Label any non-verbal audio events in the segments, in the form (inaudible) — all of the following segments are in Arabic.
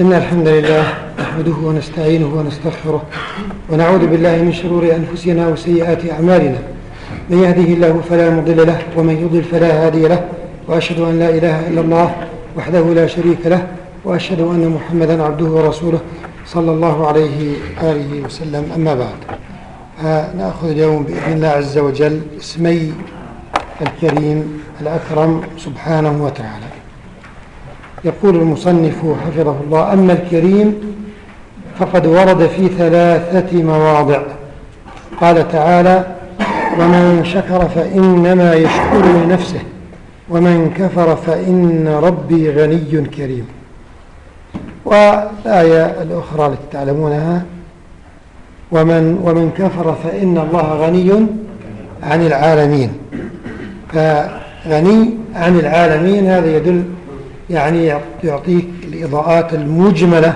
إن الحمد لله نحمده ونستعينه ونستغفره ونعوذ بالله من شرور أنفسنا وسيئات أعمالنا. من يهده الله فلا مضل له ومن يضل فلا هادي له. وأشهد أن لا إله إلا الله وحده لا شريك له وأشهد أن محمدا عبده ورسوله صلى الله عليه وآله وسلم. أما بعد نأخذ اليوم بإذن الله عز وجل اسمي الكريم الأكرم سبحانه وتعالى. يقول المصنف حفظه الله أما الكريم فقد ورد في ثلاثة مواضع. قال تعالى ومن شكر فإنما يشكر لنفسه ومن كفر فإن ربي غني كريم. والآية الأخرى التي تعلمونها ومن, ومن كفر فإن الله غني عن العالمين. فغني عن العالمين هذا يدل يعني يعطيك الإضاءات المجملة.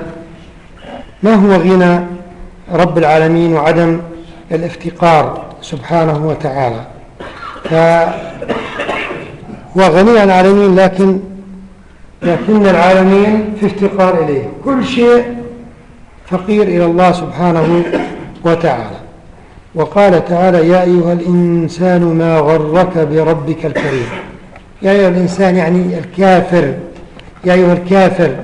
ما هو غنى رب العالمين وعدم الافتقار سبحانه وتعالى؟ فهو غني عن العالمين لكن لكن العالمين في افتقار إليه. كل شيء فقير إلى الله سبحانه وتعالى. وقال تعالى يا أيها الإنسان ما غرك بربك الكريم. يا أيها الإنسان يعني الكافر. يا أيها الكافر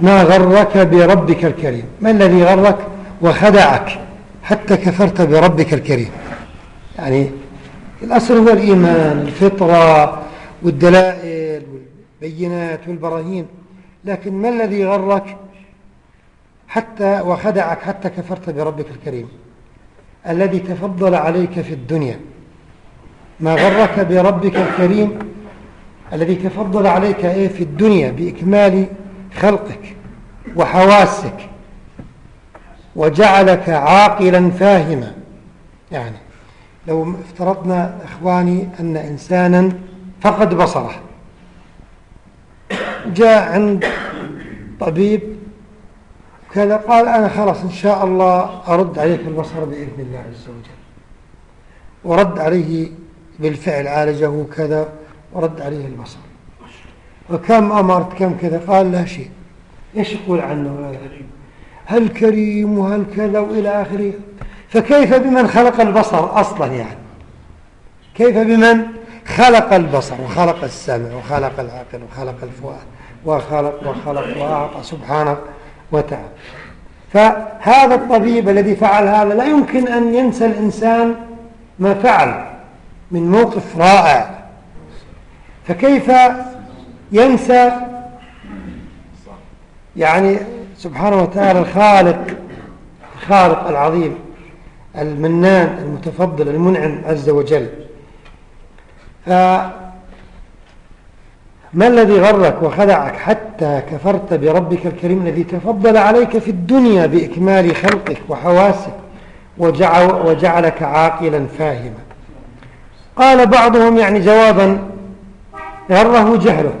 ما غرك بربك الكريم؟ ما الذي غرك وخدعك؟ حتى كفرت بربك الكريم. يعني الأصل هو الإيمان الفطرة والدلائل والبينات والبراهين. لكن ما الذي غرك حتى وخدعك حتى كفرت بربك الكريم؟ الذي تفضل عليك في الدنيا. ما غرك بربك الكريم؟ الذي تفضل عليك إيه في الدنيا بإكمال خلقك وحواسك وجعلك عاقلا فاهما. يعني لو افترضنا إخواني أن إنسانا فقد بصره. جاء عند طبيب كذا قال أنا خلاص إن شاء الله أرد عليك البصر بإذن الله عز وجل. ورد عليه بالفعل عالجه كذا ورد عليه البصر. وكم أمرت كم كذا؟ قال لا شيء. إيش يقول عنه؟ هذا هل كريم وهل كذا وإلى آخره؟ فكيف بمن خلق البصر أصلا يعني؟ كيف بمن خلق البصر؟ وخلق السمع وخلق العقل وخلق الفؤاد وخلق وخلق وأعطى سبحانه وتعالى. فهذا الطبيب الذي فعل هذا لا يمكن أن ينسى الإنسان ما فعل من موقف رائع. فكيف ينسى يعني سبحانه وتعالى الخالق الخالق العظيم المنان المتفضل المنعم عز وجل. فما الذي غرك وخدعك حتى كفرت بربك الكريم الذي تفضل عليك في الدنيا بإكمال خلقك وحواسك وجعل وجعلك عاقلا فاهما؟ قال بعضهم يعني جوابا غره جهله.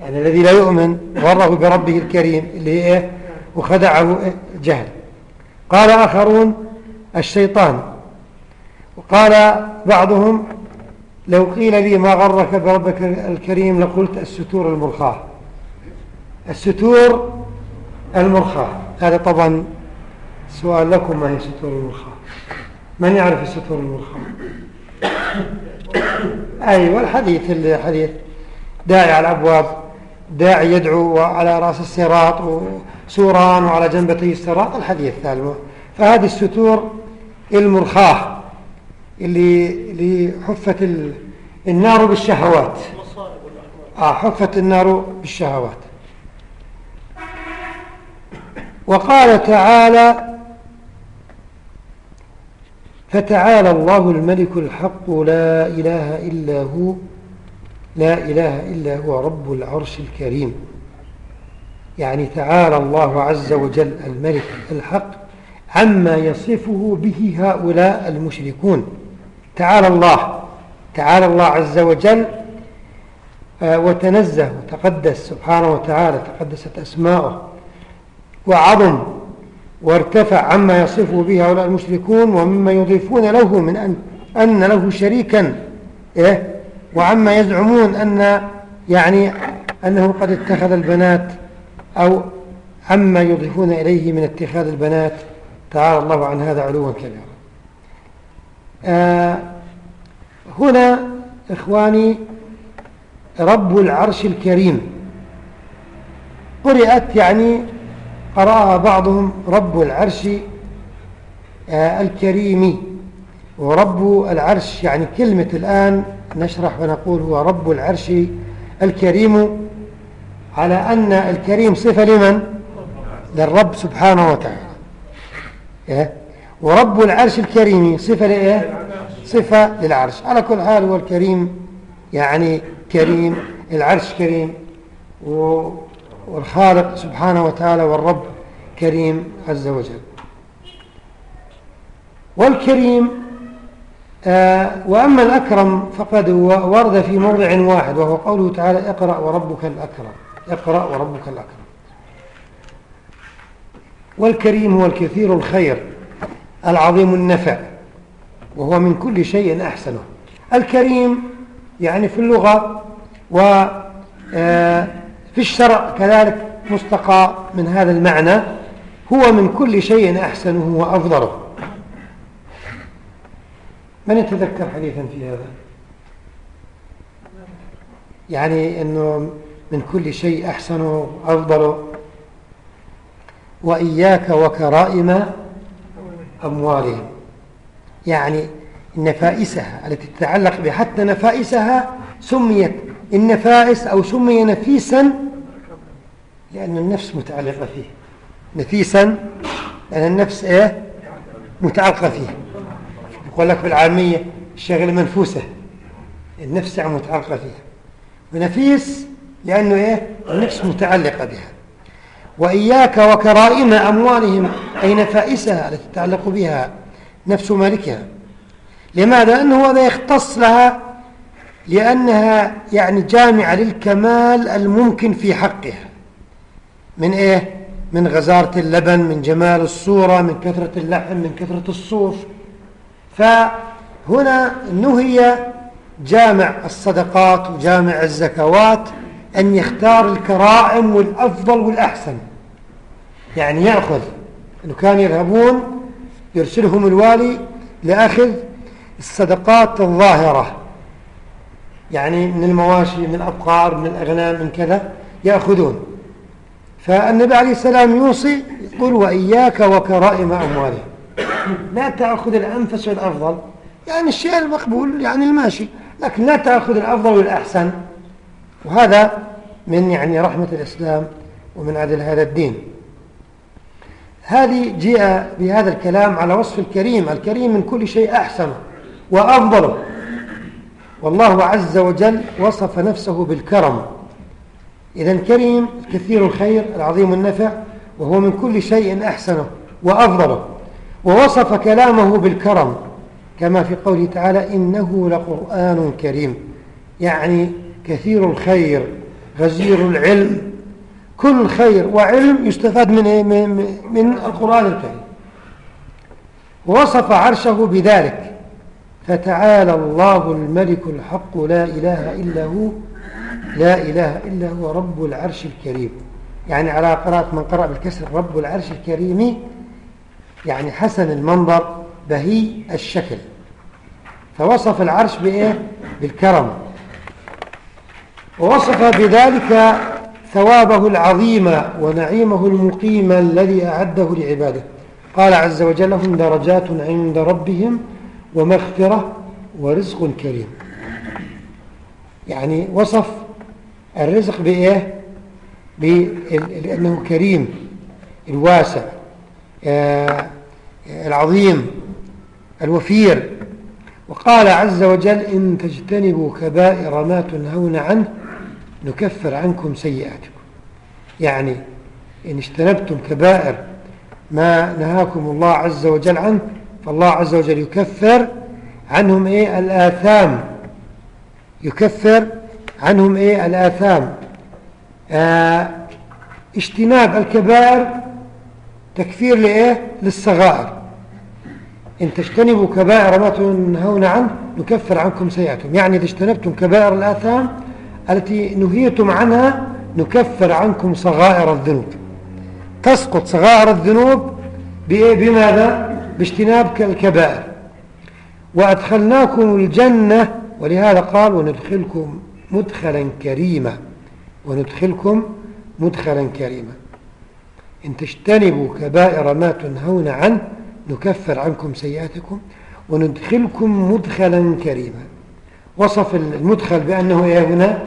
يعني الذي لا يؤمن غره بربه الكريم اللي إيه؟ وخدعه جهل. قال آخرون الشيطان. وقال بعضهم لو قيل لي ما غرك بربك الكريم لقلت الستور المرخاة. الستور المرخاة. هذا طبعا سؤال لكم ما هي ستور المرخاة؟ من يعرف الستور المرخاة؟ (coughs) أيوة الحديث الحديث داعي على الأبواب داعي يدعو على رأس الصراط وسوران وعلى جنبتي الصراط الحديث فهذه الستور المرخاة اللي, اللي حفت النار بالشهوات. آه حفت النار بالشهوات. وقال تعالى فتعالى الله الملك الحق لا إله إلا هو لا إله إلا هو رب العرش الكريم. يعني تعالى الله عز وجل الملك الحق عما يصفه به هؤلاء المشركون. تعالى الله تعالى الله عز وجل آه، وتنزه وتقدس سبحانه وتعالى تقدست أسماؤه وعظم وارتفع عما يصفه به هؤلاء المشركون ومما يضيفون له من أن, أن له شريكا إيه؟ وعما يزعمون أن يعني أنه قد اتخذ البنات أو عما يضيفون إليه من اتخاذ البنات. تعالى الله عن هذا علوا كبيرا. آه هنا إخواني رب العرش الكريم قرأت يعني قرأها بعضهم رب العرش آه الكريم ورب العرش يعني كلمة الآن نشرح ونقول هو رب العرش الكريم على أن الكريم صفة لمن؟ للرب سبحانه وتعالى إيه؟ ورب العرش الكريم صفة لإيه؟ صفة للعرش على كل حال هو الكريم يعني كريم العرش كريم والخالق سبحانه وتعالى والرب كريم عز وجل. والكريم آه وأما الأكرم فقد ورد في موضع واحد وهو قوله تعالى اقرأ وربك الأكرم اقرأ وربك الأكرم. والكريم هو الكثير الخير العظيم النفع وهو من كل شيء أحسنه. الكريم يعني في اللغة وفي آه، الشرع كذلك مستقى من هذا المعنى هو من كل شيء أحسنه وأفضله. من يتذكر حديثا في هذا؟ يعني أنه من كل شيء أحسنه وأفضله. وإياك وكرائم أموالهم. يعني نفائسها التي تتعلق بها حتى نفائسها سميت النفائس أو سمي نفيسا لأن النفس متعلقة فيه. نفيسا لأن النفس إيه؟ متعلقة فيه. يقول لك بالعامية الشغلة منفوسة. النفس يعني متعلقة فيها ونفيس لأنه إيه؟ النفس متعلقة بها. وإياك وكرائم أموالهم أي نفائسها التي تتعلق بها نفس مالكها. لماذا؟ لأنه هذا يختص لها لأنها يعني جامعة للكمال الممكن في حقها. من إيه؟ من غزارة اللبن من جمال الصورة من كثرة اللحم من كثرة الصوف. فهنا نهي جامع الصدقات وجامع الزكوات أن يختار الكرائم والأفضل والأحسن. يعني يأخذ أنه كانوا يذهبون يرسلهم الوالي لأخذ الصدقات الظاهرة. يعني من المواشي من الأبقار من الأغنام من كذا يأخذون. فالنبي عليه السلام يوصي يقول وإياك وكرائم أموالهم. لا تأخذ الأنفس والأفضل يعني الشيء المقبول يعني الماشي لكن لا تأخذ الأفضل والأحسن. وهذا من يعني رحمة الإسلام ومن عدل هذا الدين. هذه جاء بهذا الكلام على وصف الكريم. الكريم من كل شيء أحسن وأفضل. والله عز وجل وصف نفسه بالكرم. إذا كريم كثير الخير العظيم النفع وهو من كل شيء أحسنه وأفضله. ووصف كلامه بالكرم كما في قوله تعالى إنه لقرآن كريم. يعني كثير الخير غزير العلم. كل خير وعلم يستفاد من, إيه؟ من, من القرآن الكريم. وصف عرشه بذلك. فتعالى الله الملك الحق لا إله إلا هو لا إله إلا هو رب العرش الكريم. يعني على قراءة من قرأ بالكسر رب العرش الكريم يعني حسن المنظر بهي الشكل. فوصف العرش بإيه؟ بالكرم. ووصف بذلك ثوابه العظيم ونعيمه المقيم الذي أعده لعباده. قال عز وجل لهم درجات عند ربهم ومغفرة ورزق كريم. يعني وصف الرزق بإيه؟ لأنه كريم الواسع آه، العظيم الوفير. وقال عز وجل إن تجتنبوا كبائر ما تنهون عنه نكفر عنكم سيئاتكم. يعني إن اجتنبتم كبائر ما نهاكم الله عز وجل عنه فالله عز وجل يكفر عنهم إيه؟ الآثام. يكفر عنهم إيه؟ الآثام. آه اجتناب الكبائر تكفير لإيه؟ للصغائر. إن تجتنبوا كبائر ما تنهون عنه نكفر عنكم سيئاتكم. يعني إذا اجتنبتم كبائر الآثام التي نهيتم عنها نكفر عنكم صغائر الذنوب. تسقط صغائر الذنوب بماذا؟ باجتناب الكبائر وأدخلناكم الجنة ولهذا قال وندخلكم مدخلا كريما وندخلكم مدخلا كريما. إن تجتنبوا كبائر ما تنهون عنه نكفر عنكم سيئاتكم وندخلكم مدخلا كريما. وصف المدخل بأنه يا هنا؟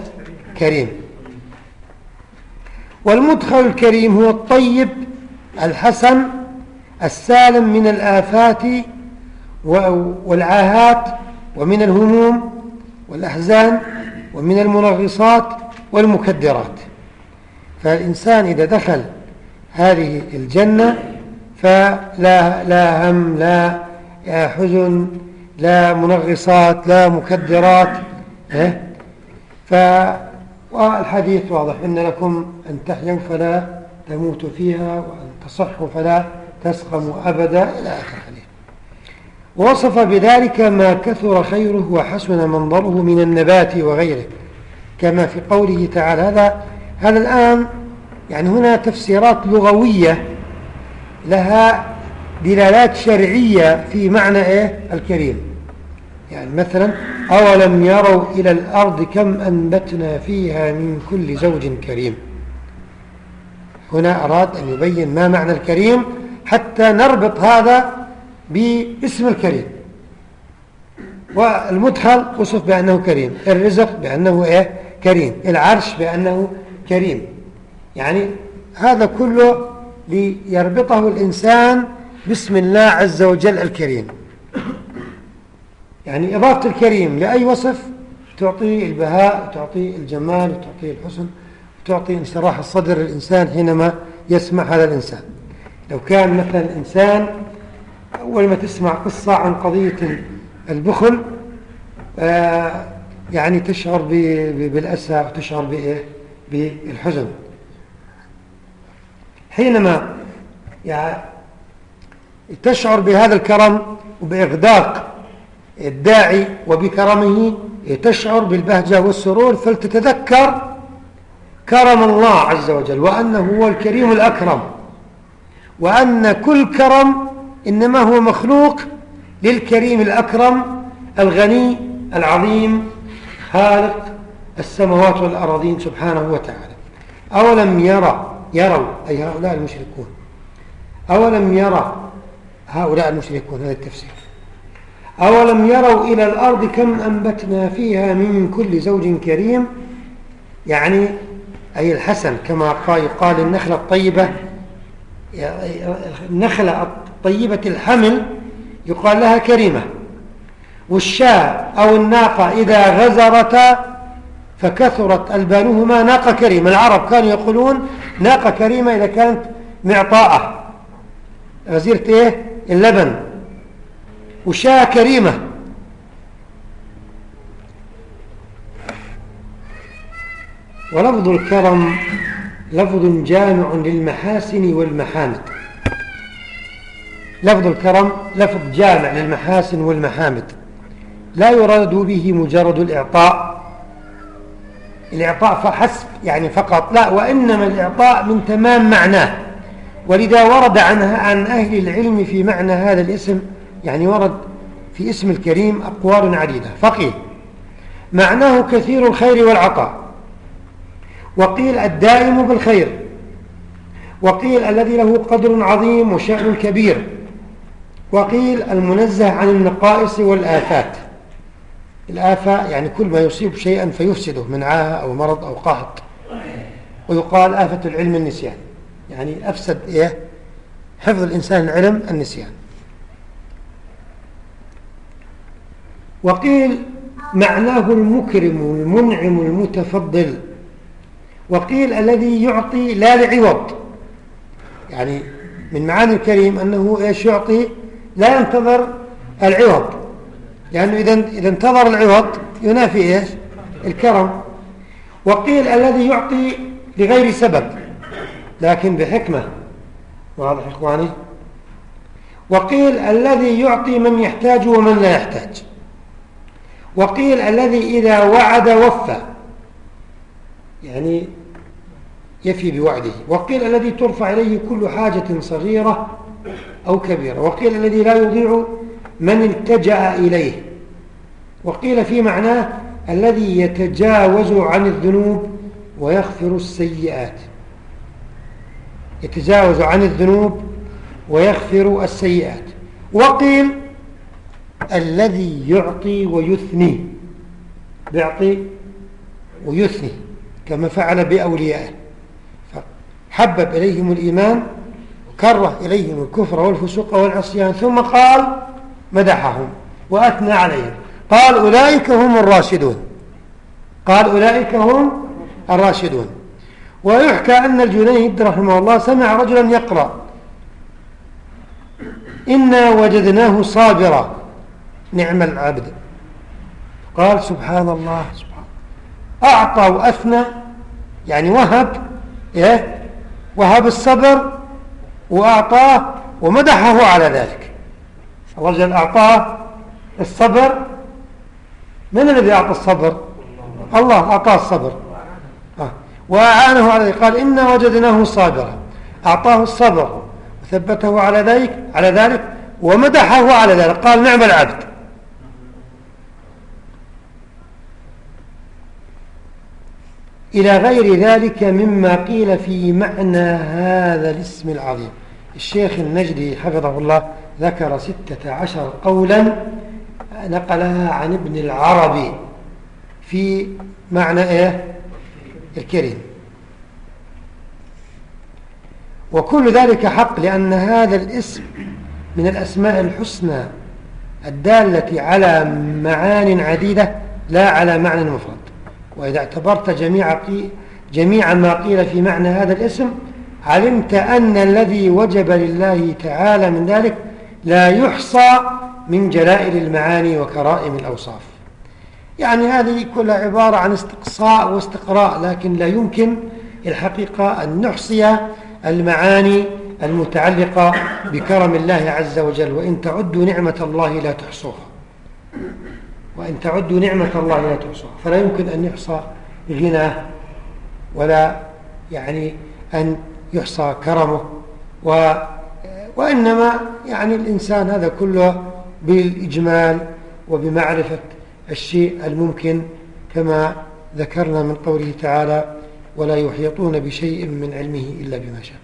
كريم. والمدخل الكريم هو الطيب الحسن السالم من الآفات والعاهات ومن الهموم والأحزان ومن المنغصات والمكدرات فالإنسان إذا دخل هذه الجنة فلا لا هم لا حزن لا منغصات لا مكدرات إيه؟ ف والحديث واضح إن لكم أن تحيوا فلا تموتوا فيها وأن تصحوا فلا تسقموا أبدا إلى آخر حديث. ووصف بذلك ما كثر خيره وحسن منظره من النبات وغيره. كما في قوله تعالى هذا هذا الآن يعني هنا تفسيرات لغوية لها دلالات شرعية في معنى إيه؟ الكريم. يعني مثلا أولم يروا إلى الأرض كم أنبتنا فيها من كل زوج كريم. هنا أراد أن يبين ما معنى الكريم حتى نربط هذا باسم الكريم. والمدخل وصف بأنه كريم الرزق بأنه إيه؟ كريم العرش بأنه كريم. يعني هذا كله ليربطه الإنسان بسم الله عز وجل الكريم. يعني إضافة الكريم لأي وصف؟ تعطي البهاء تعطي الجمال وتعطي الحسن وتعطي انشراح الصدر للإنسان حينما يسمع هذا الإنسان. لو كان مثلا الإنسان أول ما تسمع قصة عن قضية البخل آه، يعني تشعر بالأسى وتشعر بإيه بالحزن. حينما يعني تشعر بهذا الكرم وبإغداق الداعي وبكرمه تشعر بالبهجة والسرور. فلتتذكر كرم الله عز وجل وأنه هو الكريم الأكرم. وأن كل كرم إنما هو مخلوق للكريم الأكرم الغني العظيم خالق السماوات والأراضين سبحانه وتعالى. أولم يرى يروا أي هؤلاء المشركون أولم يرى هؤلاء المشركون هذا التفسير. أولم يروا إلى الأرض كم أنبتنا فيها من كل زوج كريم؟ يعني أي الحسن كما قال النخلة الطيبة النخلة الطيبة الحمل يقال لها كريمة. والشاة أو الناقة إذا غزرتا فكثرت ألبانهما ناقة كريمة. العرب كانوا يقولون ناقة كريمة إذا كانت معطاءة. غزيرة إيه؟ اللبن. وشاة كريمة. ولفظ الكرم لفظ جامع للمحاسن والمحامد. لفظ الكرم لفظ جامع للمحاسن والمحامد. لا يراد به مجرد الإعطاء. الإعطاء فحسب يعني فقط. لا وإنما الإعطاء من تمام معناه. ولذا ورد عنها عن أهل العلم في معنى هذا الاسم يعني ورد في اسم الكريم أقوال عديدة. فقيل معناه كثير الخير والعطاء. وقيل الدائم بالخير. وقيل الذي له قدر عظيم وشأن كبير. وقيل المنزه عن النقائص والآفات. الآفة يعني كل ما يصيب شيئا فيفسده من عاهة أو مرض أو قهط. ويقال آفة العلم النسيان. يعني أفسد إيه؟ حفظ الإنسان العلم النسيان. وقيل معناه المكرم المنعم المتفضل. وقيل الذي يعطي لا لعوض يعني من معاني الكريم أنه إيش يعطي؟ لا ينتظر العوض. لأنه إذا إذا انتظر العوض ينافي إيش؟ الكرم. وقيل الذي يعطي لغير سبب لكن بحكمة. واضح إخواني؟ وقيل الذي يعطي من يحتاج ومن لا يحتاج. وقيل الذي إذا وعد وفى. يعني يفي بوعده. وقيل الذي ترفع إليه كل حاجة صغيرة أو كبيرة. وقيل الذي لا يضيع من التجأ إليه. وقيل في معناه الذي يتجاوز عن الذنوب ويغفر السيئات. يتجاوز عن الذنوب ويغفر السيئات. وقيل الذي يعطي ويثني. بيعطي ويثني كما فعل بأوليائه. فحبب إليهم الإيمان وكره إليهم الكفر والفسوق والعصيان ثم قال مدحهم وأثنى عليهم. قال أولئك هم الراشدون. قال أولئك هم الراشدون. ويحكى أن الجنيد رحمه الله سمع رجلا يقرأ إنا وجدناه صابرا نعم العبد. قال سبحان الله سبحان أعطى وأثنى يعني وهب إيه؟ وهب الصبر وأعطاه ومدحه على ذلك. الرجل أعطاه الصبر. من الذي أعطى الصبر؟ الله أعطاه الصبر. آه. وأعانه على ذلك. قال إنا وجدناه صابرا. أعطاه الصبر وثبته على ذلك على ذلك ومدحه على ذلك. قال نعم العبد. إلى غير ذلك مما قيل في معنى هذا الاسم العظيم. الشيخ النجدي حفظه الله ذكر ستة عشر قولا نقلها عن ابن العربي في معنى إيه؟ الكريم. وكل ذلك حق لأن هذا الاسم من الأسماء الحسنى الدالة على معان عديدة لا على معنى مفرد. وإذا اعتبرت جميع, جميع ما قيل في معنى هذا الاسم علمت أن الذي وجب لله تعالى من ذلك لا يحصى من جلائل المعاني وكرائم الأوصاف. يعني هذه كلها عبارة عن استقصاء واستقراء لكن لا يمكن الحقيقة أن نحصي المعاني المتعلقة بكرم الله عز وجل وإن تعدوا نعمة الله لا تحصوها. وإن تعدوا نعمة الله لا تحصوها فلا يمكن أن يحصى غناه ولا يعني أن يحصى كرمه. و وإنما يعني الإنسان هذا كله بالإجمال وبمعرفة الشيء الممكن كما ذكرنا من قوله تعالى ولا يحيطون بشيء من علمه إلا بما شاء.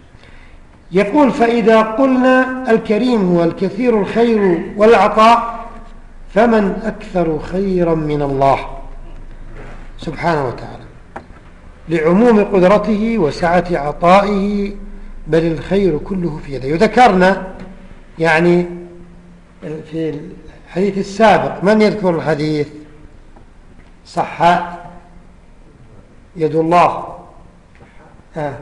يقول فإذا قلنا الكريم هو الكثير الخير والعطاء فمن أكثر خيرا من الله سبحانه وتعالى لعموم قدرته وسعة عطائه بل الخير كله في يده وذكرنا يعني في الحديث السابق من يذكر الحديث؟ صح يد الله. آه.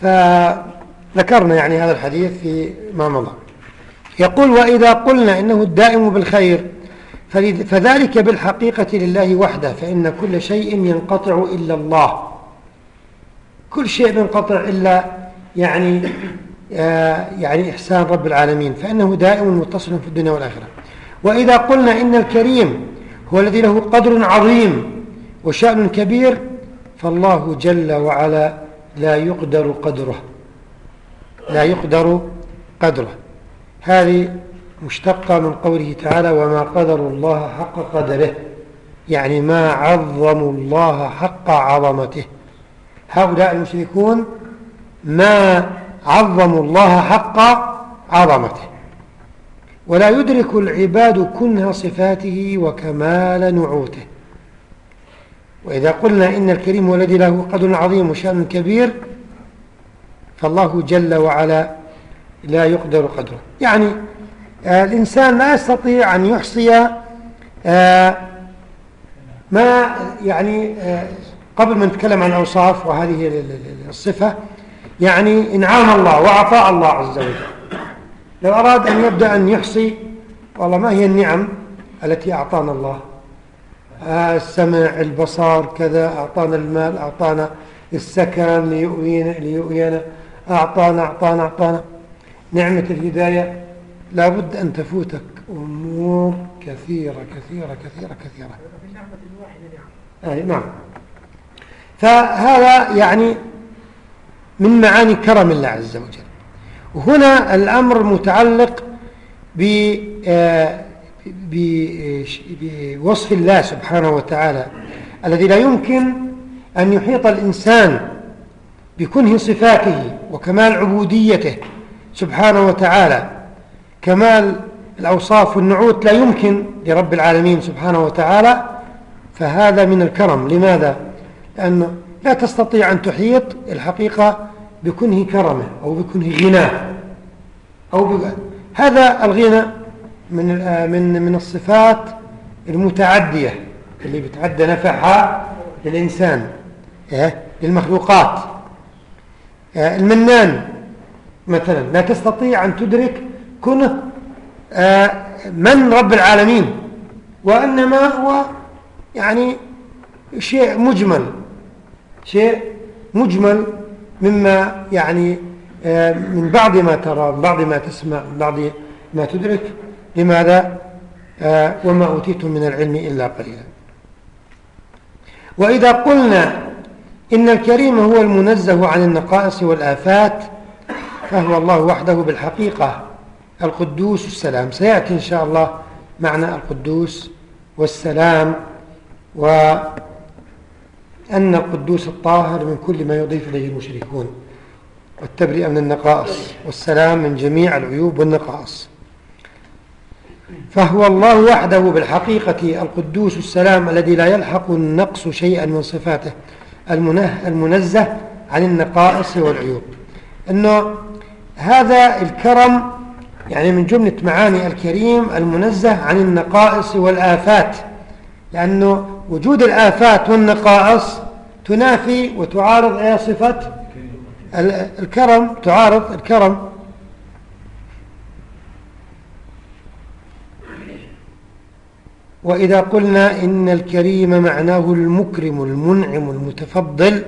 فذكرنا يعني هذا الحديث في ما مضى. يقول وإذا قلنا إنه الدائم بالخير فذلك بالحقيقة لله وحده فإن كل شيء ينقطع إلا الله. كل شيء ينقطع إلا يعني آه، يعني إحسان رب العالمين فإنه دائم متصل في الدنيا والآخرة. وإذا قلنا إن الكريم هو الذي له قدر عظيم وشأن كبير فالله جل وعلا لا يقدر قدره. لا يقدر قدره. هذه مشتقة من قوله تعالى وما قدر الله حق قدره يعني ما عظموا الله حق عظمته. هؤلاء المشركون ما عظموا الله حق عظمته. ولا يدرك العباد كنه صفاته وكمال نعوته. وإذا قلنا إن الكريم الذي له قدر عظيم وشأن كبير فالله جل وعلا لا يقدر قدره. يعني آه الإنسان لا يستطيع أن يحصي آه ما يعني آه قبل ما نتكلم عن أوصاف وهذه الصفة يعني إنعام الله وعطاء الله عز وجل. لو أراد أن يبدأ أن يحصي والله ما هي النعم التي أعطانا الله؟ السمع البصر كذا أعطانا المال أعطانا السكن ليؤوينا, ليؤوينا أعطانا أعطانا أعطانا. نعمة الهداية لابد أن تفوتك أمور كثيرة كثيرة كثيرة كثيرة. آه نعم. فهذا يعني من معاني كرم الله عز وجل. وهنا الأمر متعلق آه، بوصف الله سبحانه وتعالى الذي لا يمكن أن يحيط الإنسان بكنه صفاته وكمال عبوديته. سبحانه وتعالى كمال الأوصاف والنعوت لا يمكن لرب العالمين سبحانه وتعالى فهذا من الكرم لماذا؟ لأنه لا تستطيع أن تحيط الحقيقة بكنه كرمه أو بكنه غناه أو. هذا الغنى من من من الصفات المتعدية اللي بتعدى نفعها للإنسان إيه؟ للمخلوقات إيه؟ المنان مثلا لا تستطيع أن تدرك كنه آه، من رب العالمين وإنما هو يعني شيء مجمل شيء مجمل مما يعني آه، من بعض ما ترى من بعض ما تسمع من بعض ما تدرك. لماذا؟ آه، وما أوتيتم من العلم إلا قليلا. وإذا قلنا إن الكريم هو المنزه عن النقائص والآفات فهو الله وحده بالحقيقة. القدوس السلام. سيأتي إن شاء الله معنى القدوس والسلام وأن القدوس الطاهر من كل ما يضيف إليه المشركون والتبرئة من النقائص والسلام من جميع العيوب والنقائص. فهو الله وحده بالحقيقة القدوس السلام الذي لا يلحق النقص شيئا من صفاته المنزه عن النقائص والعيوب. أنه هذا الكرم يعني من جملة معاني الكريم المنزه عن النقائص والآفات لأنه وجود الآفات والنقائص تنافي وتعارض أي صفة؟ الكرم تعارض الكرم. وإذا قلنا إن الكريم معناه المكرم المنعم المتفضل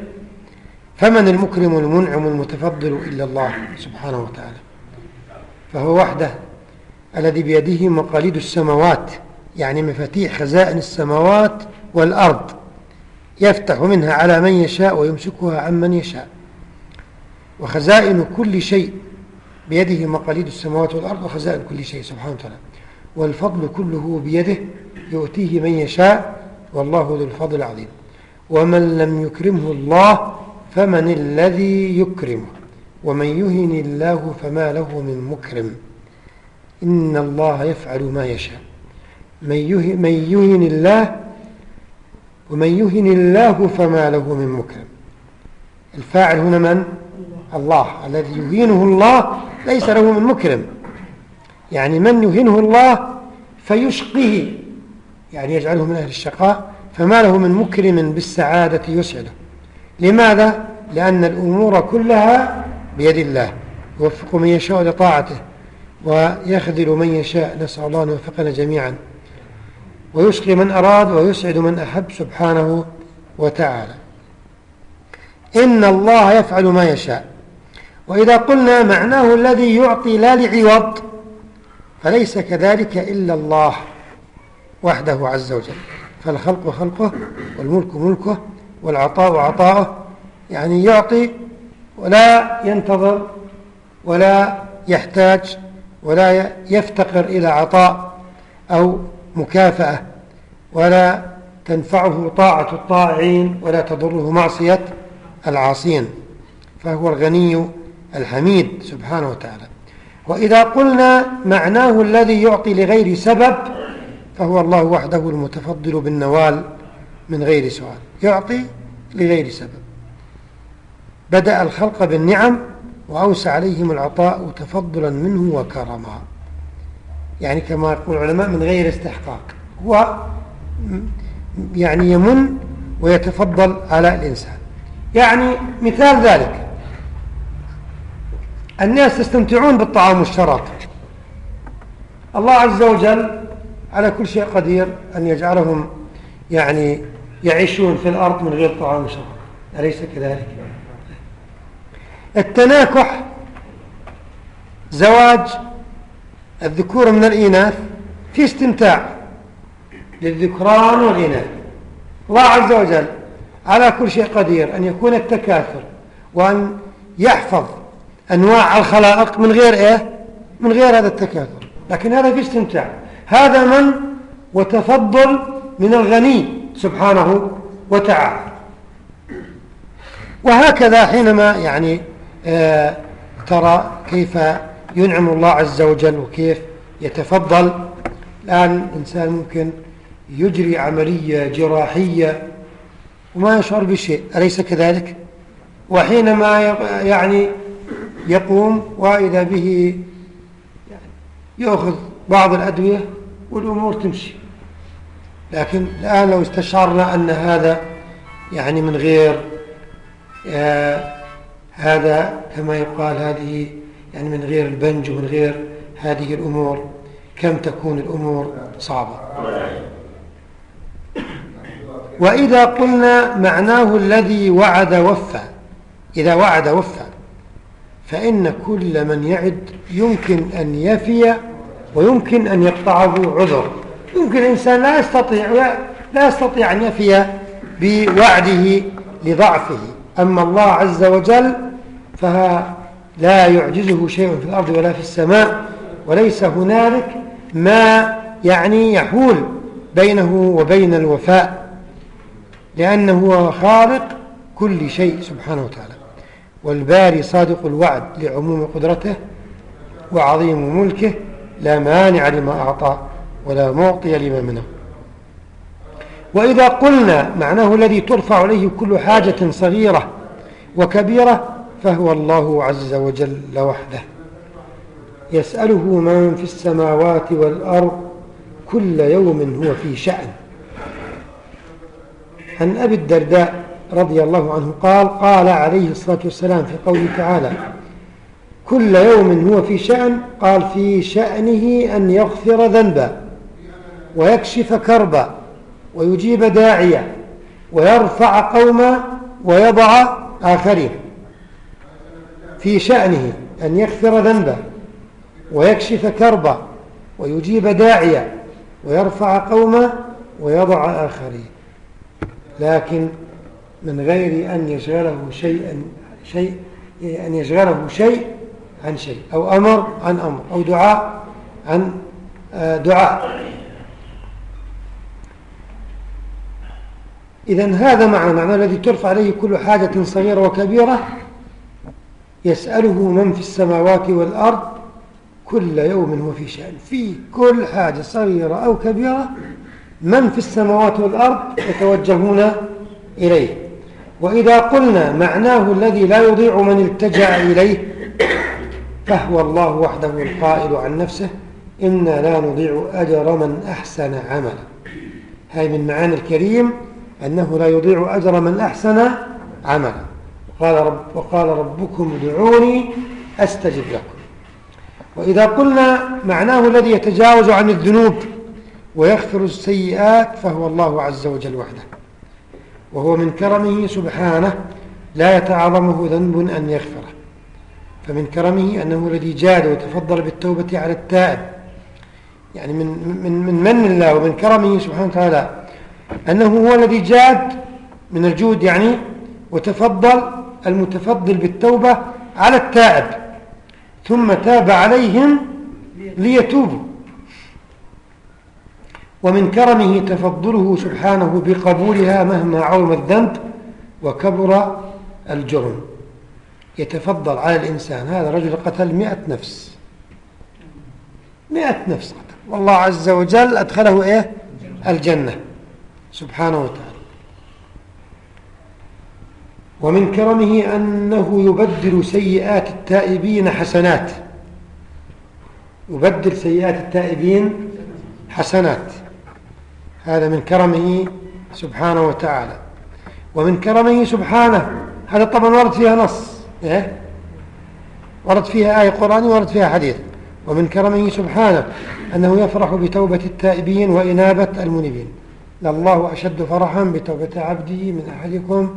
فمن المكرم المنعم المتفضل إلا الله سبحانه وتعالى. فهو وحده الذي بيده مقاليد السماوات يعني مفاتيح خزائن السماوات والأرض يفتح منها على من يشاء ويمسكها عن من يشاء. وخزائن كل شيء بيده مقاليد السماوات والأرض وخزائن كل شيء سبحانه وتعالى. والفضل كله بيده يؤتيه من يشاء والله ذو الفضل العظيم. ومن لم يكرمه الله فمن الذي يكرمه ومن يهن الله فما له من مكرم. إن الله يفعل ما يشاء. من يهن, من يهن الله ومن يهن الله فما له من مكرم. الفاعل هنا من؟ الله. الذي يهينه الله ليس له من مكرم. يعني من يهينه الله فيشقه يعني يجعله من أهل الشقاء. فما له من مكرم بالسعادة يسعده. لماذا؟ لأن الأمور كلها بيد الله. يوفق من يشاء لطاعته ويخذل من يشاء. نسأل الله أن يوفقنا جميعا. ويشقي من أراد ويسعد من أحب. سبحانه وتعالى. إن الله يفعل ما يشاء. وإذا قلنا معناه الذي يعطي لا لعوض فليس كذلك إلا الله وحده عز وجل. فالخلق خلقه والملك ملكه والعطاء عطاؤه يعني يعطي ولا ينتظر ولا يحتاج ولا يفتقر إلى عطاء أو مكافأة ولا تنفعه طاعة الطائعين ولا تضره معصية العاصين فهو الغني الحميد سبحانه وتعالى. وإذا قلنا معناه الذي يعطي لغير سبب فهو الله وحده المتفضل بالنوال من غير سؤال. يعطي لغير سبب. بدأ الخلق بالنعم وأوسع عليهم العطاء تفضلا منه وكرما يعني كما يقول العلماء من غير استحقاق. هو يعني يمن ويتفضل على الإنسان. يعني مثال ذلك. الناس يستمتعون بالطعام والشراب. الله عز وجل على كل شيء قدير أن يجعلهم يعني يعيشون في الأرض من غير طعام وشراب. أليس كذلك؟ التناكح زواج الذكور من الإناث في استمتاع للذكران والإناث. الله عز وجل على كل شيء قدير أن يكون التكاثر وأن يحفظ أنواع الخلائق من غير إيه؟ من غير هذا التكاثر. لكن هذا في استمتاع. هذا من وتفضل من الغني. سبحانه وتعالى. وهكذا حينما يعني آه ترى كيف ينعم الله عز وجل وكيف يتفضل. الآن الإنسان ممكن يجري عملية جراحية وما يشعر بشيء أليس كذلك؟ وحينما يعني يقوم وإذا به يأخذ بعض الأدوية والأمور تمشي. لكن الآن لو استشعرنا أن هذا يعني من غير آه هذا كما يقال هذه يعني من غير البنج ومن غير هذه الأمور كم تكون الأمور صعبة؟ وإذا قلنا معناه الذي وعد وفى إذا وعد وفى فإن كل من يعد يمكن أن يفي ويمكن أن يقطعه عذر. يمكن الإنسان لا يستطيع لا يستطيع أن يفي بوعده لضعفه. أما الله عز وجل فلا يعجزه شيء في الأرض ولا في السماء وليس هنالك ما يعني يحول بينه وبين الوفاء لأنه هو خالق كل شيء سبحانه وتعالى. والباري صادق الوعد لعموم قدرته وعظيم ملكه لا مانع لما أعطى. ولا معطي لما منه. وإذا قلنا معناه الذي ترفع إليه كل حاجة صغيرة وكبيرة فهو الله عز وجل وحده. يسأله من في السماوات والأرض كل يوم هو في شأن. عن أبي الدرداء رضي الله عنه قال قال عليه الصلاة والسلام في قوله تعالى كل يوم هو في شأن قال في شأنه أن يغفر ذنبا. ويكشف كربا ويجيب داعيا ويرفع قوما ويضع آخرين في شأنه أن يغفر ذنبا ويكشف كربا ويجيب داعيا ويرفع قوما ويضع آخرين لكن من غير أن يشغله شيئا شيء أن يشغله شيء عن شيء أو أمر عن أمر أو دعاء عن آه، دعاء. إذا هذا معنى معنى الذي ترفع عليه كل حاجة صغيرة وكبيرة يسأله من في السماوات والأرض كل يوم هو في شأن. في كل حاجة صغيرة أو كبيرة من في السماوات والأرض يتوجهون إليه. وإذا قلنا معناه الذي لا يضيع من التجأ إليه فهو الله وحده القائل عن نفسه إنا لا نضيع أجر من أحسن عملا. هاي من معاني الكريم. أنه لا يضيع أجر من أحسن عملا. وقال, رب وقال ربكم ادعوني أستجب لكم. وإذا قلنا معناه الذي يتجاوز عن الذنوب ويغفر السيئات فهو الله عز وجل وحده. وهو من كرمه سبحانه لا يتعظمه ذنب أن يغفره. فمن كرمه أنه الذي جاد وتفضل بالتوبة على التائب. يعني من, من, من من الله ومن كرمه سبحانه وتعالى أنه هو الذي جاد من الجود يعني وتفضل المتفضل بالتوبة على التائب ثم تاب عليهم ليتوبوا. ومن كرمه تفضله سبحانه بقبولها مهما عظم الذنب وكبر الجرم. يتفضل على الإنسان. هذا رجل قتل مئة نفس. مئة نفس قتل. والله عز وجل أدخله إيه؟ الجنة. سبحانه وتعالى. ومن كرمه أنه يبدل سيئات التائبين حسنات. يبدل سيئات التائبين حسنات. هذا من كرمه سبحانه وتعالى. ومن كرمه سبحانه هذا طبعا ورد فيها نص إيه؟ ورد فيها آية قرآنية ورد فيها حديث. ومن كرمه سبحانه أنه يفرح بتوبة التائبين وإنابة المنيبين. لله أشد فرحا بتوبة عبده من أحدكم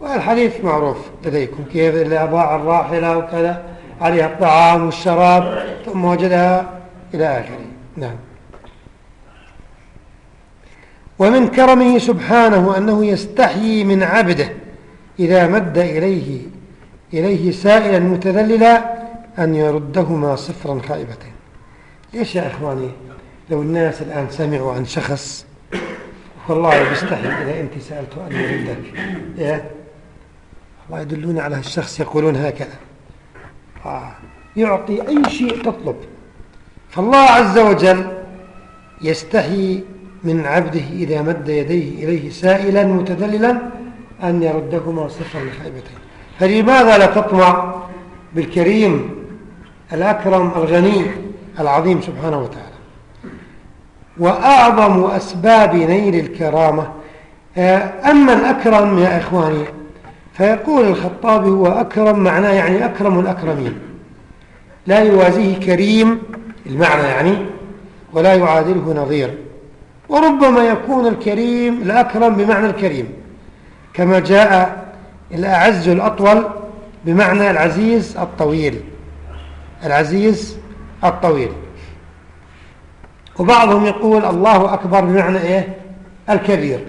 والحديث معروف لديكم كيف اللي أضاع الراحلة وكذا عليها الطعام والشراب ثم وجدها إلى آخره. نعم. ومن كرمه سبحانه أنه يستحيي من عبده إذا مد إليه إليه سائلا متذللا أن يردهما صفرا خائبتين. ليش يا إخواني؟ لو الناس الآن سمعوا عن شخص والله بيستحي إذا أنت سألته أن يردك إيه؟ الله يدلون على الشخص يقولون هكذا آه. يعطي أي شيء تطلب فالله عز وجل يستحي من عبده إذا مد يديه إليه سائلا متذللا أن يردهما صفرا لخيبتين فلماذا لا تطمع بالكريم الأكرم الغني العظيم سبحانه وتعالى وأعظم أسباب نيل الكرامة آه، أما الأكرم يا إخواني فيقول الخطابي هو أكرم معناه يعني أكرم الأكرمين. لا يوازيه كريم المعنى يعني ولا يعادله نظير. وربما يكون الكريم الأكرم بمعنى الكريم كما جاء الأعز الأطول بمعنى العزيز الطويل. العزيز الطويل. وبعضهم يقول الله أكبر بمعنى إيه؟ الكبير.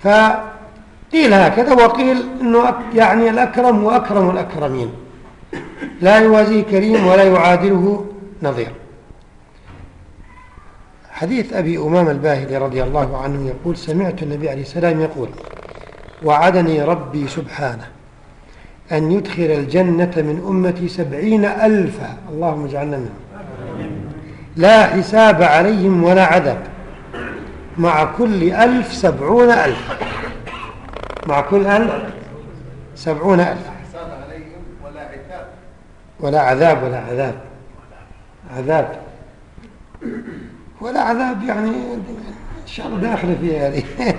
فقيل هكذا وقيل أنه يعني الأكرم هو أكرم الأكرمين. لا يوازيه كريم ولا يعادله نظير. حديث أبي أمام الباهلي رضي الله عنه يقول سمعت النبي عليه السلام يقول وعدني ربي سبحانه أن يدخل الجنة من أمتي سبعين ألفا. اللهم اجعلنا منهم. لا حساب عليهم ولا عذاب. مع كل ألف سبعون ألف. مع كل ألف سبعون ألف. ولا عذاب ولا عذاب. عذاب. ولا عذاب يعني إن شاء الله داخل فيها هذه (laughs)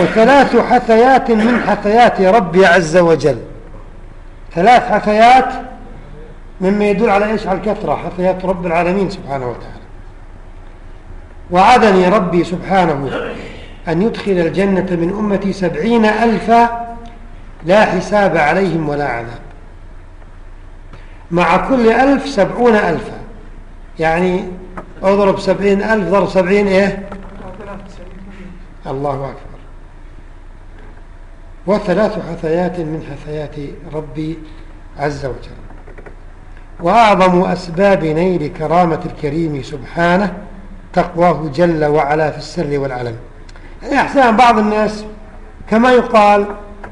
وثلاث حثيات من حثيات ربي عز وجل. ثلاث حثيات مما يدل على إيش؟ على الكثرة حثيات رب العالمين سبحانه وتعالى. وعدني ربي سبحانه أن يدخل الجنة من أمتي سبعين ألفا لا حساب عليهم ولا عذاب. مع كل ألف سبعون ألفا يعني اضرب سبعين ألف ضرب سبعين إيه؟ الله أكبر. وثلاث حثيات من حثيات ربي عز وجل. وأعظم أسباب نيل كرامة الكريم سبحانه تقواه جل وعلا في السر والعلم يعني أحسن بعض الناس كما يقال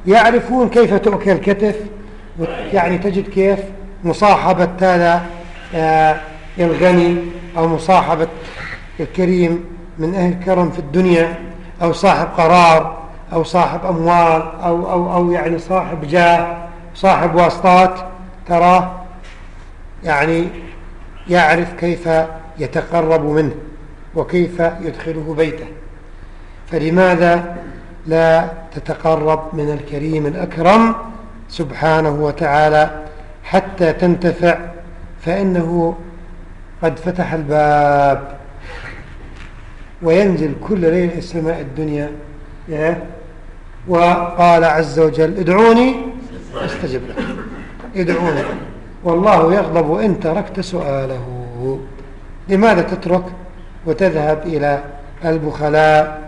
يعرفون كيف تؤكل الكتف يعني تجد كيف مصاحبة هذا آه، الغني أو مصاحبة الكريم من أهل الكرم في الدنيا أو صاحب قرار أو صاحب أموال أو, أو, أو يعني صاحب جاه صاحب واسطات. تراه يعني يعرف كيف يتقرب منه وكيف يدخله بيته. فلماذا لا تتقرب من الكريم الأكرم سبحانه وتعالى حتى تنتفع؟ فإنه قد فتح الباب وينزل كل ليلة السماء الدنيا وقال عز وجل ادعوني أستجب لك ادعوني. والله يغضب إن تركت سؤاله. لماذا تترك وتذهب إلى البخلاء؟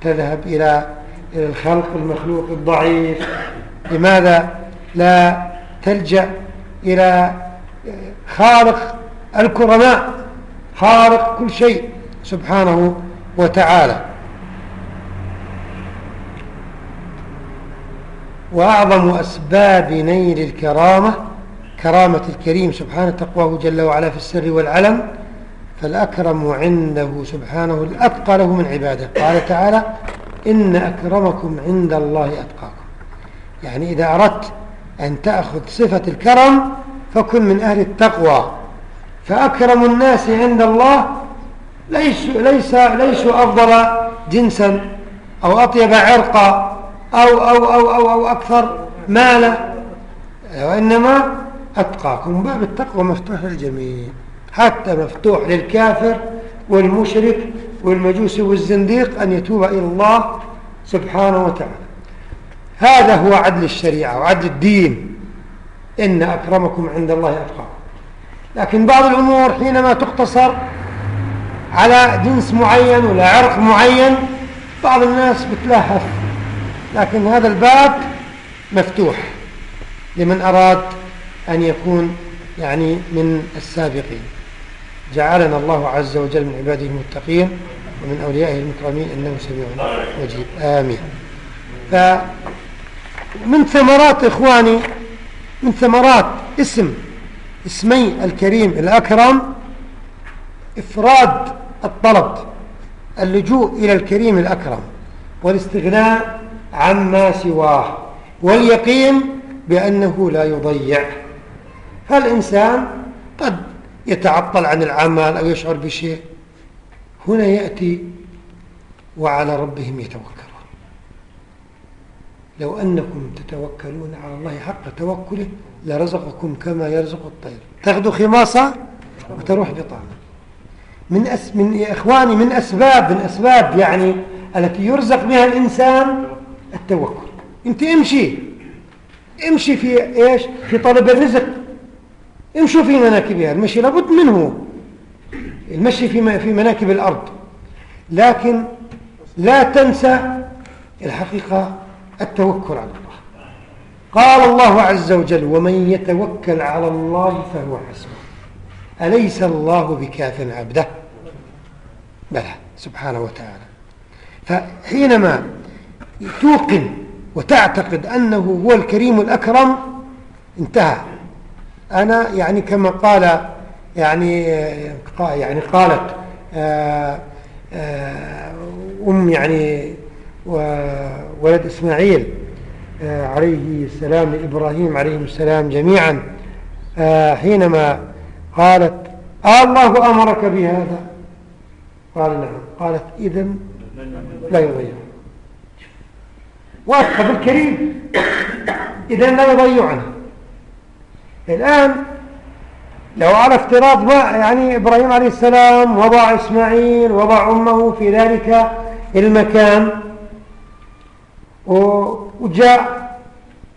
تذهب إلى الخلق المخلوق الضعيف. لماذا لا تلجأ إلى خالق الكرماء؟ خالق كل شيء سبحانه وتعالى. وأعظم أسباب نيل الكرامة كرامة الكريم سبحانه تقواه جل وعلا في السر والعلم فالأكرم عنده سبحانه الأتقى له من عباده. قال تعالى إن أكرمكم عند الله أتقاكم. يعني إذا أردت أن تأخذ صفة الكرم فكن من أهل التقوى. فأكرم الناس عند الله ليس ليس ليسوا أفضل جنسا أو أطيب عرقا أو, أو, أو, أو, أو أكثر مالا وإنما أتقاكم باب التقوى مفتوح للجميع. حتى مفتوح للكافر والمشرك والمجوس والزنديق أن يتوب إلى الله سبحانه وتعالى. هذا هو عدل الشريعة وعدل الدين. إن أكرمكم عند الله أتقاكم. لكن بعض الأمور حينما تقتصر على جنس معين ولا عرق معين بعض الناس بتلهف لكن هذا الباب مفتوح. لمن أراد أن يكون يعني من السابقين. جعلنا الله عز وجل من عباده المتقين ومن أوليائه المكرمين إنه سميع مجيب. آمين. فمن ثمرات إخواني من ثمرات اسم اسمي الكريم الأكرم إفراد الطلب اللجوء إلى الكريم الأكرم والاستغناء عما سواه واليقين بأنه لا يضيع. فالإنسان قد يتعطل عن العمل أو يشعر بشيء؟ هنا يأتي وعلى ربهم يتوكلون. لو أنكم تتوكلون على الله حق توكله لرزقكم كما يرزق الطير. تاخذوا خماصة وتروح بطعمه من أس من يا إخواني من أسباب من أسباب يعني التي يرزق بها الإنسان التوكل. أنت امشي. امشي في إيش؟ في طلب الرزق. امشوا في مناكبها المشي لابد منه. المشي في في مناكب الأرض. لكن لا تنسى الحقيقة التوكل على الله. قال الله عز وجل ومن يتوكل على الله فهو حسبه. أليس الله بكاف عبده؟ بلى سبحانه وتعالى. فحينما توقن وتعتقد أنه هو الكريم الأكرم انتهى. أنا يعني كما قال يعني يعني قالت آه، آه، أم يعني ولد إسماعيل آه، عليه السلام لإبراهيم عليه السلام جميعا حينما قالت الله أمرك بهذا؟ قال نعم. قالت إذا لا يضيع. واثقة بالكريم إذا لا يضيعنا. الآن لو على افتراض ما يعني إبراهيم عليه السلام وضع إسماعيل وضع أمه في ذلك المكان وجاء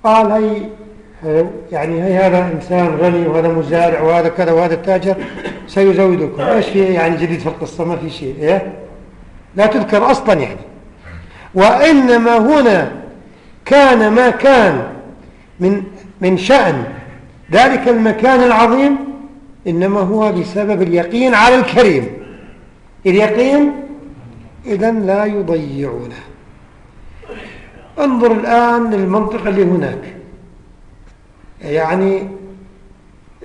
قال هي يعني هي هذا إنسان غني وهذا مزارع وهذا كذا وهذا تاجر سيزودكم إيش في يعني جديد في القصة ما في شيء إيه؟ لا تذكر أصلا يعني وإنما هنا كان ما كان من من شأن ذلك المكان العظيم إنما هو بسبب اليقين على الكريم. اليقين إذا لا يضيعونه انظر الآن للمنطقة اللي هناك. يعني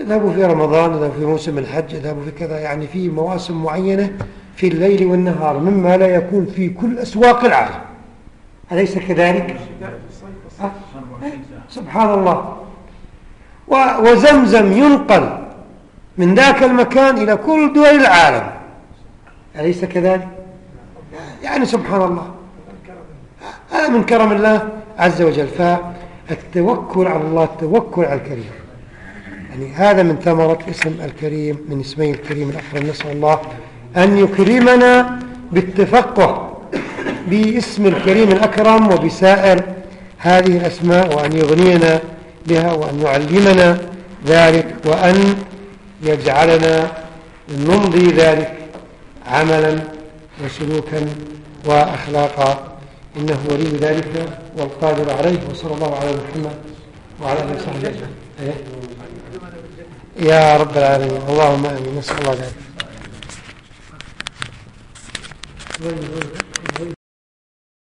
اذهبوا في رمضان اذهبوا في موسم الحج اذهبوا في كذا يعني في مواسم معينة في الليل والنهار مما لا يكون في كل أسواق العالم. أليس كذلك؟ أه؟ سبحان الله. وزمزم ينقل من ذاك المكان إلى كل دول العالم. أليس كذلك؟ يعني سبحان الله. هذا من كرم الله عز وجل. فالتوكل على الله التوكل على الكريم. يعني هذا من ثمرة اسم الكريم من اسمي الكريم الأكرم نسأل الله أن يكرمنا بالتفقه باسم الكريم الأكرم وبسائر هذه الأسماء وأن يغنينا بها وأن يعلمنا ذلك وأن يجعلنا نمضي ذلك عملا وسلوكا وأخلاقا. إنه ولي ذلك والقادر عليه وصلى الله على محمد وعلى آله وصحبه أجمعين. إيه؟ يا رب العالمين. اللهم آمين. نسأل الله ذلك